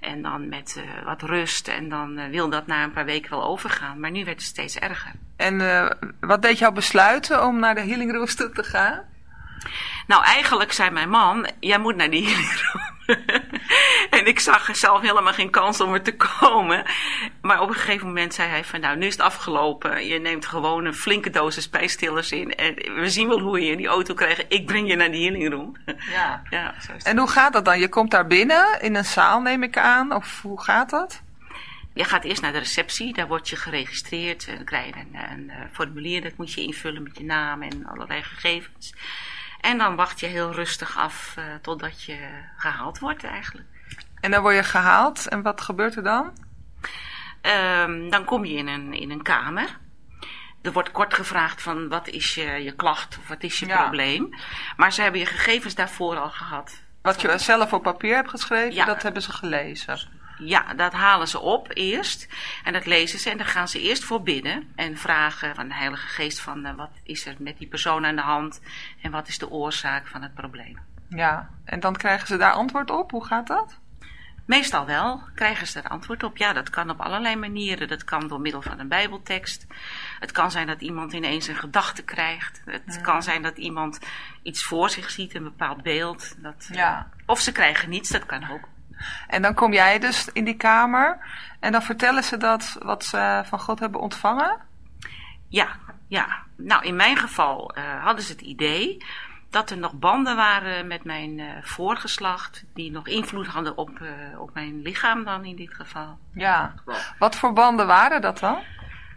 En dan met eh, wat rust. En dan eh, wil dat na een paar weken wel overgaan. Maar nu werd het steeds erger. En eh, wat deed jou besluiten om naar de Healing Rooms toe te gaan? Nou, eigenlijk zei mijn man, jij moet naar die healing room. [LAUGHS] ik zag zelf helemaal geen kans om er te komen. Maar op een gegeven moment zei hij van, nou, nu is het afgelopen. Je neemt gewoon een flinke dosis pijnstillers in. En we zien wel hoe je in die auto krijgt. Ik breng je naar die healing room. Ja. [LAUGHS] ja, zo is het. En hoe gaat dat dan? Je komt daar binnen in een zaal, neem ik aan. Of hoe gaat dat? Je gaat eerst naar de receptie, daar word je geregistreerd. En dan krijg je een, een, eh, formulier, dat moet je invullen met je naam en allerlei gegevens. En dan wacht je heel rustig af eh, totdat je gehaald wordt eigenlijk. En dan word je gehaald. En wat gebeurt er dan? Ehm, dan kom je in een, in een kamer. Er wordt kort gevraagd van wat is je, je klacht of wat is je Ja. probleem. Maar ze hebben je gegevens daarvoor al gehad. Wat je zelf op papier hebt geschreven, Ja. dat hebben ze gelezen. Ja, dat halen ze op eerst. En dat lezen ze. En dan gaan ze eerst voor bidden. En vragen van de Heilige Geest van eh, wat is er met die persoon aan de hand. En wat is de oorzaak van het probleem. Ja. En dan krijgen ze daar antwoord op. Hoe gaat dat? Meestal wel krijgen ze er antwoord op. Ja, dat kan op allerlei manieren. Dat kan door middel van een bijbeltekst. Het kan zijn dat iemand ineens een gedachte krijgt. Het kan zijn dat iemand iets voor zich ziet, een bepaald beeld. Dat, eh, Ja. Of ze krijgen niets, dat kan ook. En dan kom jij dus in die kamer. En dan vertellen ze dat wat ze van God hebben ontvangen. Ja, ja. Nou, in mijn geval eh, hadden ze het idee dat er nog banden waren met mijn eh, voorgeslacht. Die nog invloed hadden op, eh, op mijn lichaam dan in dit geval. Ja. Wat voor banden waren dat dan?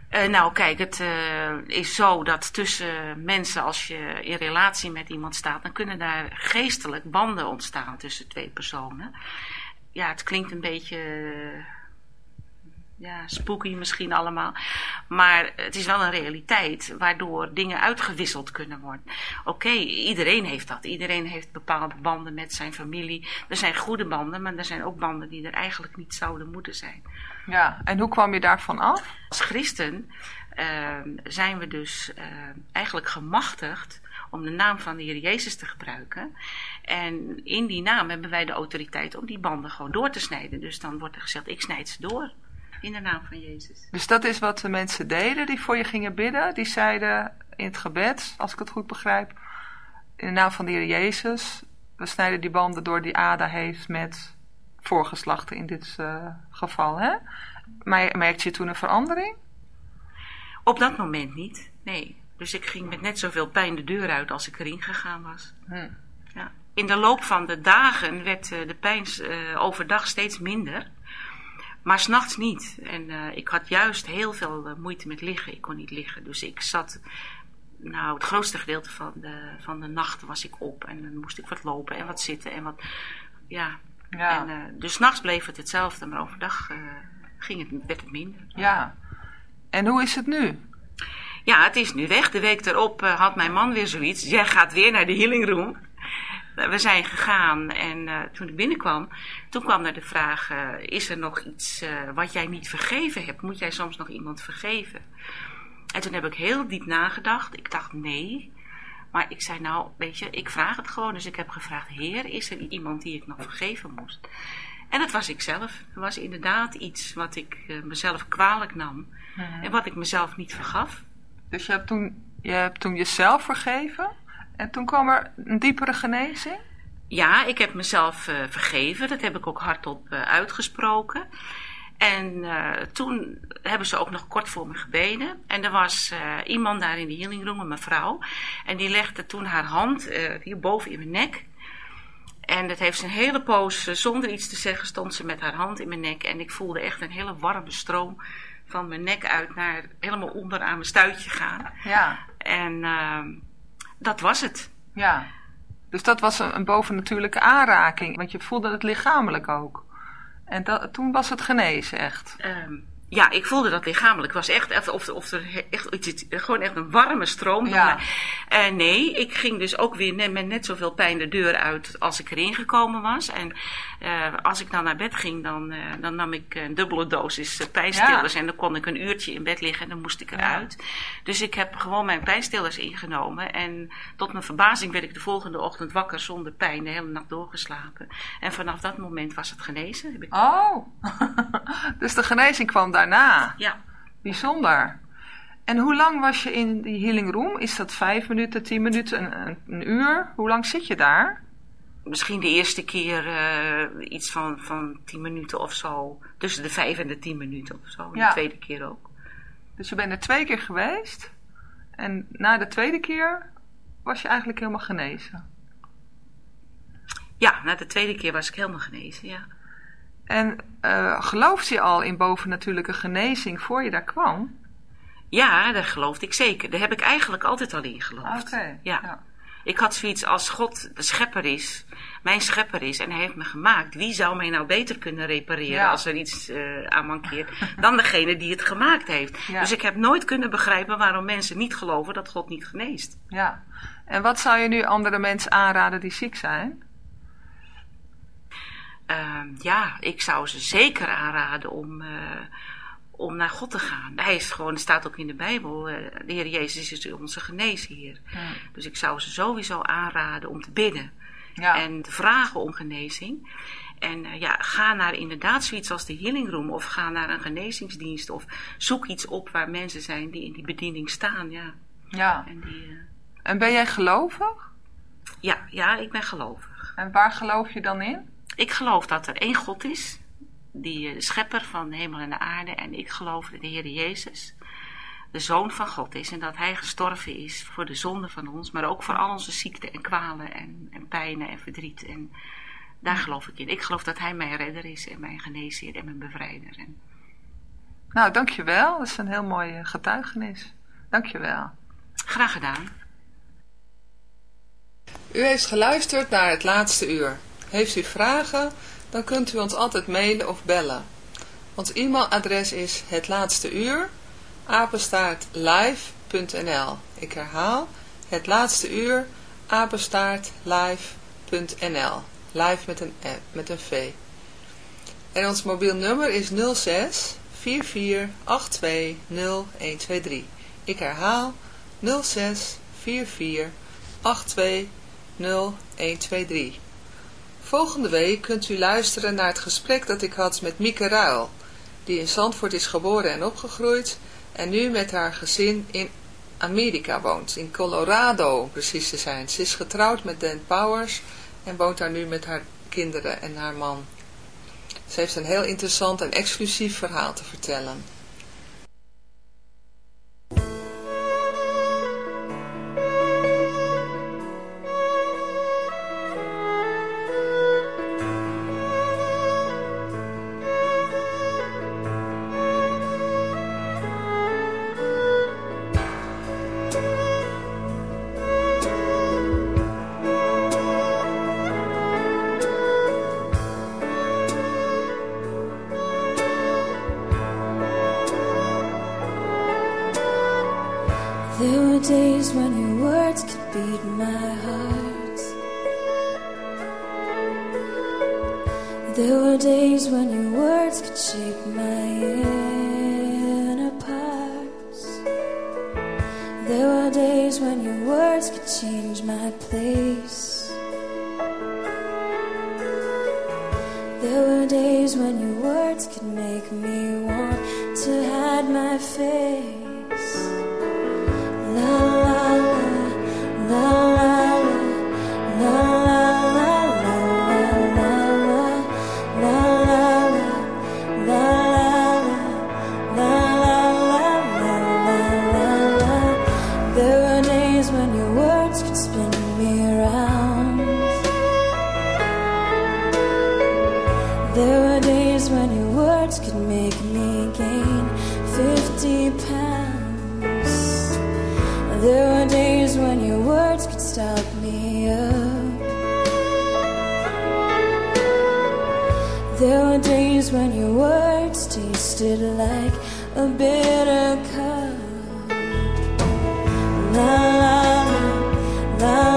Eh, nou, kijk, het is zo dat tussen mensen, als je in relatie met iemand staat, dan kunnen daar geestelijk banden ontstaan tussen twee personen. Ja, het klinkt een beetje ja, spooky misschien allemaal. Maar het is wel een realiteit waardoor dingen uitgewisseld kunnen worden. Oké, iedereen heeft dat. Iedereen heeft bepaalde banden met zijn familie. Er zijn goede banden, maar er zijn ook banden die er eigenlijk niet zouden moeten zijn. Ja. En hoe kwam je daarvan af? Als christen ehm, zijn we dus eh, eigenlijk gemachtigd om de naam van de Heer Jezus te gebruiken. En in die naam hebben wij de autoriteit om die banden gewoon door te snijden. Dus dan wordt er gezegd, ik snijd ze door in de naam van Jezus. Dus dat is wat de mensen deden die voor je gingen bidden. Die zeiden in het gebed, als ik het goed begrijp, in de naam van de Heer Jezus, we snijden die banden door die Ada heeft met voorgeslachten in dit eh, geval. Hè? Maar merkte je toen een verandering? Op dat moment niet, nee. Dus ik ging met net zoveel pijn de deur uit als ik erin gegaan was. Hm. Ja. In de loop van de dagen werd eh, de pijn eh, overdag steeds minder. Maar s'nachts niet. En eh, ik had juist heel veel eh, moeite met liggen. Ik kon niet liggen. Dus ik zat. Nou, het grootste gedeelte van de, van de nacht was ik op. En dan moest ik wat lopen en wat zitten en wat. Ja. Ja. En, eh, dus s'nachts bleef het hetzelfde. Maar overdag ging het, werd het minder. Ja. En hoe is het nu? Ja, het is nu weg. De week erop had mijn man weer zoiets. Jij gaat weer naar de healing room. We zijn gegaan en eh, toen ik binnenkwam, toen kwam er de vraag: eh, is er nog iets eh, wat jij niet vergeven hebt? Moet jij soms nog iemand vergeven? En toen heb ik heel diep nagedacht. Ik dacht nee. Maar ik zei nou, weet je, ik vraag het gewoon. Dus ik heb gevraagd: Heer, is er iemand die ik nog vergeven moest? En dat was ik zelf. Er was inderdaad iets wat ik eh, mezelf kwalijk nam. En wat ik mezelf niet vergaf. Dus je hebt toen, je hebt toen jezelf vergeven. En toen kwam er een diepere genezing? Ja, ik heb mezelf uh, vergeven. Dat heb ik ook hardop uh, uitgesproken. En uh, toen hebben ze ook nog kort voor me gebeden. En er was iemand daar in de healing room, een mevrouw. En die legde toen haar hand hier boven in mijn nek. En dat heeft ze een hele poos, zonder iets te zeggen, stond ze met haar hand in mijn nek. En ik voelde echt een hele warme stroom van mijn nek uit naar helemaal onder aan mijn stuitje gaan. Ja. En ehm, dat was het. Ja. Dus dat was een, een bovennatuurlijke aanraking, want je voelde het lichamelijk ook. En dat, toen was het genezen echt. Um, ja, ik voelde dat lichamelijk. Het was echt, of, of er echt, gewoon echt een warme stroom. Ja. Uh, nee, ik ging dus ook weer net, met net zoveel pijn de deur uit als ik erin gekomen was. En uh, als ik dan naar bed ging, dan, uh, dan nam ik een dubbele dosis pijnstillers. Ja. En dan kon ik een uurtje in bed liggen en dan moest ik eruit. Ja. Dus ik heb gewoon mijn pijnstillers ingenomen. En tot mijn verbazing werd ik de volgende ochtend wakker zonder pijn. De hele nacht doorgeslapen. En vanaf dat moment was het genezen. Heb ik... Oh, [LAUGHS] dus de genezing kwam daar daarna. Ja. Bijzonder. En hoe lang was je in die healing room? Is dat vijf minuten, tien minuten, een, een uur? Hoe lang zit je daar? Misschien de eerste keer uh, iets van, van tien minuten of zo. Tussen de vijf en de tien minuten of zo. Ja. De tweede keer ook. Dus je bent er twee keer geweest. En na de tweede keer was je eigenlijk helemaal genezen. Ja, na de tweede keer was ik helemaal genezen, ja. En uh, geloofde je al in bovennatuurlijke genezing voor je daar kwam? Ja, daar geloofde ik zeker. Daar heb ik eigenlijk altijd al in geloofd. Okay, ja. ja. Ik had zoiets als God de schepper is, mijn schepper is en hij heeft me gemaakt. Wie zou mij nou beter kunnen repareren ja. als er iets uh, aan mankeert dan degene die het gemaakt heeft. Ja. Dus ik heb nooit kunnen begrijpen waarom mensen niet geloven dat God niet geneest. Ja. En wat zou je nu andere mensen aanraden die ziek zijn? Uh, ja, ik zou ze zeker aanraden om, uh, om naar God te gaan. Hij is gewoon, staat ook in de Bijbel, uh, de Heer Jezus is onze geneesheer. Ja. Dus ik zou ze sowieso aanraden om te bidden ja. en te vragen om genezing. En uh, ja, ga naar inderdaad zoiets als de Healing Room of ga naar een genezingsdienst of zoek iets op waar mensen zijn die in die bediening staan. Ja. ja. En, die, en ben jij gelovig? Ja, ja, ik ben gelovig. En waar geloof je dan in? Ik geloof dat er één God is, die de schepper van de hemel en de aarde. En ik geloof dat de Heer Jezus de Zoon van God is. En dat Hij gestorven is voor de zonde van ons, maar ook voor al onze ziekten en kwalen en, en pijnen en verdriet. En daar geloof ik in. Ik geloof dat Hij mijn redder is en mijn geneesheer en mijn bevrijder. En... Nou, dankjewel. Dat is een heel mooi getuigenis. Dankjewel. Graag gedaan. U heeft geluisterd naar het laatste uur. Heeft u vragen, dan kunt u ons altijd mailen of bellen. Ons e-mailadres is het laatste uur, apenstaartlive.nl. Ik herhaal, het laatste uur, apenstaartlive.nl. Live met een, met een V. En ons mobiel nummer is 06 44 82 0123. Ik herhaal 06 44 82 0123. Volgende week kunt u luisteren naar het gesprek dat ik had met Mieke Ruil, die in Zandvoort is geboren en opgegroeid en nu met haar gezin in Amerika woont, in Colorado precies te zijn. Ze is getrouwd met Dan Powers en woont daar nu met haar kinderen en haar man. Ze heeft een heel interessant en exclusief verhaal te vertellen. Were days when your words tasted like a bitter cup. La la la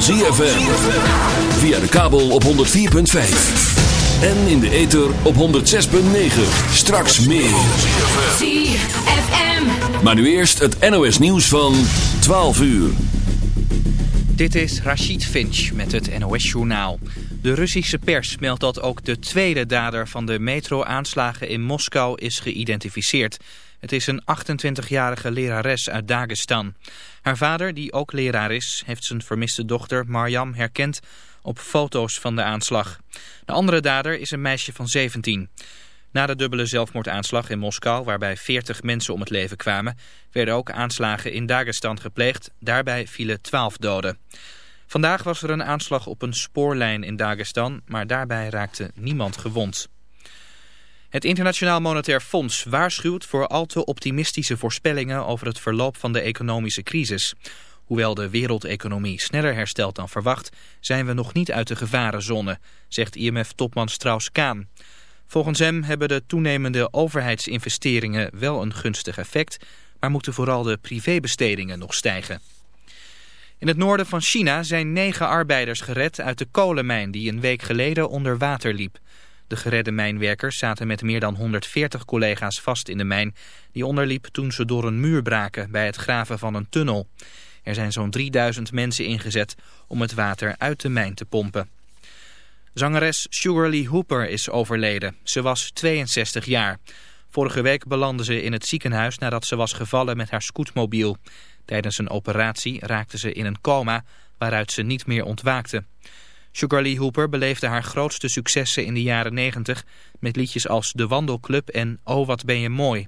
van ZFM. Via de kabel op 104.5. En in de ether op 106.9. Straks meer. ZFM. Maar nu eerst het NOS nieuws van 12 uur. Dit is Rachid Finch met het NOS-journaal. De Russische pers meldt dat ook de tweede dader van de metro-aanslagen in Moskou is geïdentificeerd. Het is een 28-jarige lerares uit Dagestan. Haar vader, die ook leraar is, heeft zijn vermiste dochter Marjam herkend op foto's van de aanslag. De andere dader is een meisje van 17. Na de dubbele zelfmoordaanslag in Moskou, waarbij 40 mensen om het leven kwamen, werden ook aanslagen in Dagestan gepleegd. Daarbij vielen 12 doden. Vandaag was er een aanslag op een spoorlijn in Dagestan, maar daarbij raakte niemand gewond. Het Internationaal Monetair Fonds waarschuwt voor al te optimistische voorspellingen over het verloop van de economische crisis. Hoewel de wereldeconomie sneller herstelt dan verwacht, zijn we nog niet uit de gevarenzone, zegt IMF-topman Strauss-Kaan. Volgens hem hebben de toenemende overheidsinvesteringen wel een gunstig effect, maar moeten vooral de privébestedingen nog stijgen. In het noorden van China zijn negen arbeiders gered uit de kolenmijn die een week geleden onder water liep. De geredde mijnwerkers zaten met meer dan 140 collega's vast in de mijn... die onderliep toen ze door een muur braken bij het graven van een tunnel. Er zijn zo'n 3000 mensen ingezet om het water uit de mijn te pompen. Zangeres Sugar Lee Hooper is overleden. Ze was 62 jaar. Vorige week belandde ze in het ziekenhuis nadat ze was gevallen met haar scootmobiel. Tijdens een operatie raakte ze in een coma waaruit ze niet meer ontwaakte. Sugar Lee Hooper beleefde haar grootste successen in de jaren 90 met liedjes als De Wandelclub en Oh wat ben je mooi.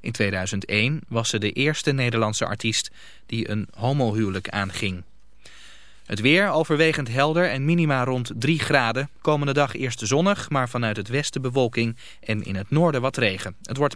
In 2001 was ze de eerste Nederlandse artiest die een homohuwelijk aanging. Het weer overwegend helder en minima rond 3 graden. Komende dag eerst zonnig, maar vanuit het westen bewolking en in het noorden wat regen. Het wordt